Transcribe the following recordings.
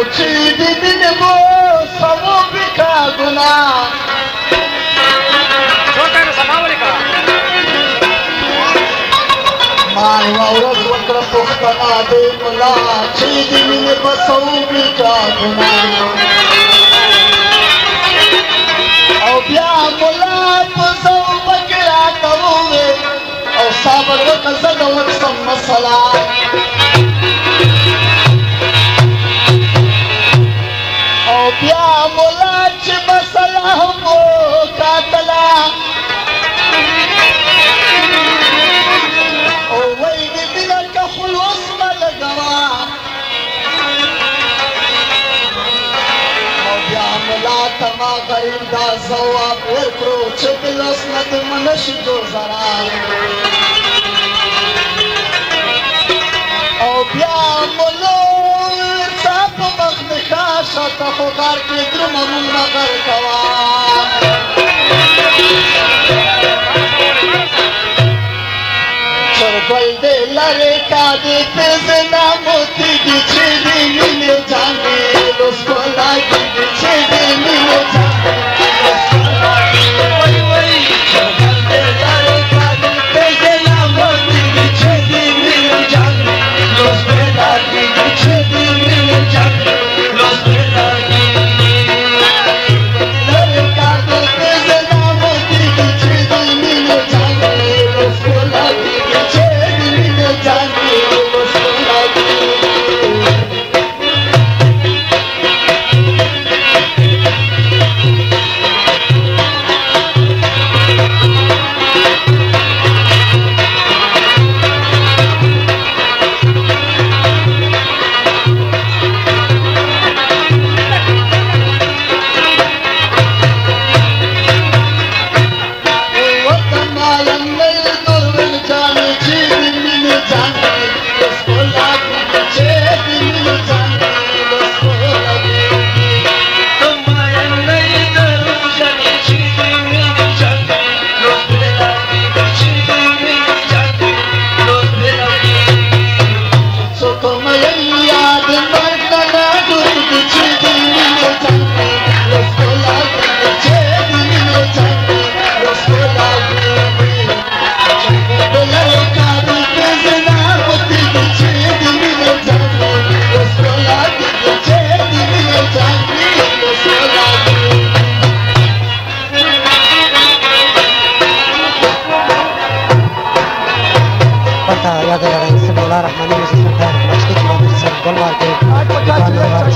او چې د مینې مو سمو بکاګونه ما یوه ورځ وکړه پوښتنه د ملا چې د مینې په سمو بکاګونه او بیا ملا په سمو بکراته ووې او صاحب وکړه زه د وکسم مسله باید دا ځواب ورکړو چې بلاس نه د منشي ګزارا او بیا مولو صاحب مخ د خاصه ته خدار کې درمون نظر کوا چرګل دې لارې کا دې تزنا موتی دې چې دې مینه ځانګې لوس کو لاګي دې چې دې مینه ځانګې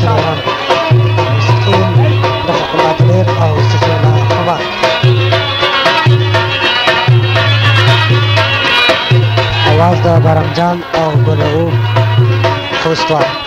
شاعران موسیقین د حق الله جلیر او سجاله حوا اواز د بارمجان او ګلو خوستوار